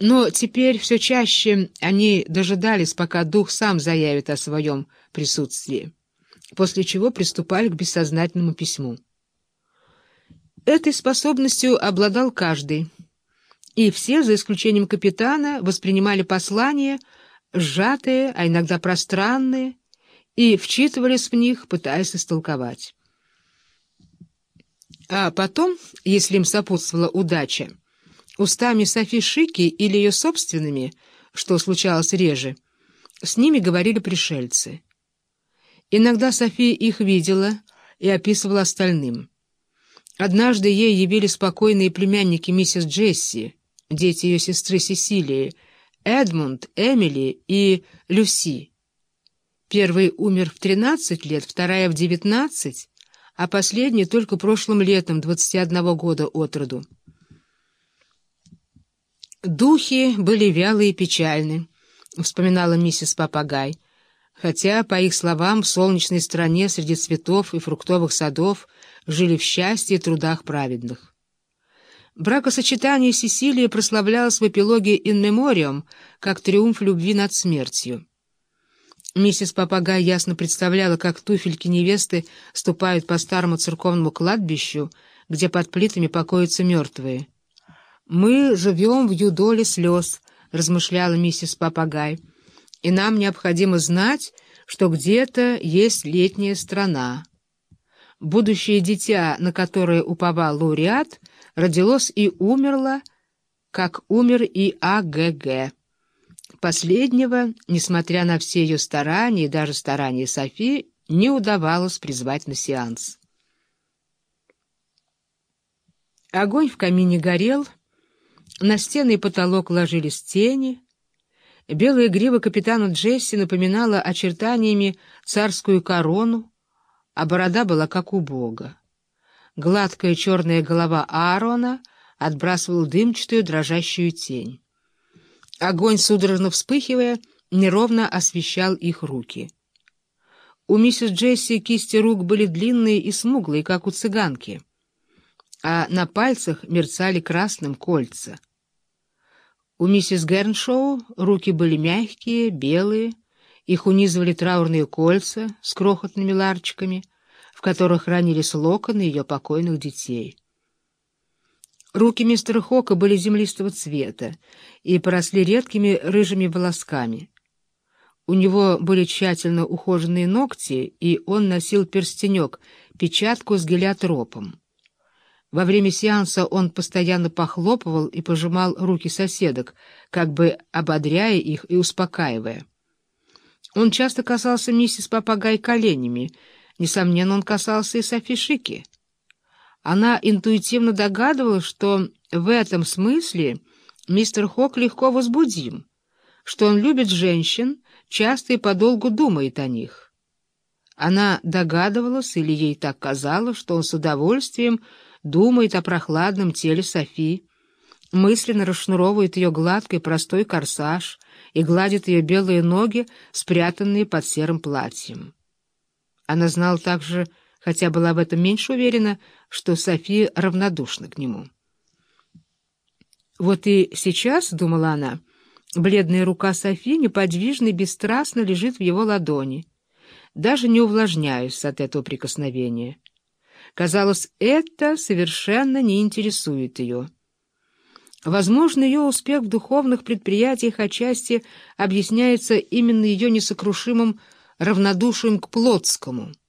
Но теперь все чаще они дожидались, пока дух сам заявит о своем присутствии, после чего приступали к бессознательному письму. Этой способностью обладал каждый, и все, за исключением капитана, воспринимали послания, сжатые, а иногда пространные, и вчитывались в них, пытаясь истолковать. А потом, если им сопутствовала удача, устами Софи Шики или ее собственными, что случалось реже, с ними говорили пришельцы. Иногда София их видела и описывала остальным. Однажды ей явили спокойные племянники миссис Джесси, дети ее сестры Сесилии, Эдмунд, Эмили и Люси. Первый умер в 13 лет, вторая в 19, а последний только прошлым летом, 21 года от роду. «Духи были вялые и печальны», — вспоминала миссис Папагай, хотя, по их словам, в солнечной стране среди цветов и фруктовых садов жили в счастье и трудах праведных. Бракосочетание Сесилии прославлялось в эпилоге «In Memoriam» как триумф любви над смертью. Миссис Папагай ясно представляла, как туфельки невесты ступают по старому церковному кладбищу, где под плитами покоятся мертвые. «Мы живем в юдоле слез», — размышляла миссис Папагай, «и нам необходимо знать, что где-то есть летняя страна. Будущее дитя, на которое уповал лауреат, родилось и умерло, как умер и АГГ». Последнего, несмотря на все ее старания и даже старания Софии, не удавалось призвать на сеанс. Огонь в камине горел, на стены и потолок ложились тени, белая грива капитана Джесси напоминала очертаниями царскую корону, а борода была как у бога. Гладкая черная голова Аарона отбрасывала дымчатую дрожащую тень. Огонь, судорожно вспыхивая, неровно освещал их руки. У миссис Джесси кисти рук были длинные и смуглые, как у цыганки, а на пальцах мерцали красным кольца. У миссис Герншоу руки были мягкие, белые, их унизывали траурные кольца с крохотными ларчиками, в которых хранились локоны ее покойных детей. Руки мистера Хока были землистого цвета и поросли редкими рыжими волосками. У него были тщательно ухоженные ногти, и он носил перстенек, печатку с гелиотропом. Во время сеанса он постоянно похлопывал и пожимал руки соседок, как бы ободряя их и успокаивая. Он часто касался миссис Папагай коленями, несомненно, он касался и Софи Шики. Она интуитивно догадывалась, что в этом смысле мистер Хок легко возбудим, что он любит женщин, часто и подолгу думает о них. Она догадывалась, или ей так казалось, что он с удовольствием думает о прохладном теле Софи, мысленно расшнуровывает ее гладкий простой корсаж и гладит ее белые ноги, спрятанные под серым платьем. Она знала также, хотя была в этом меньше уверена, что София равнодушна к нему. Вот и сейчас, — думала она, — бледная рука Софи неподвижно и бесстрастно лежит в его ладони, даже не увлажняясь от этого прикосновения. Казалось, это совершенно не интересует ее. Возможно, ее успех в духовных предприятиях отчасти объясняется именно ее несокрушимым равнодушием к Плотскому —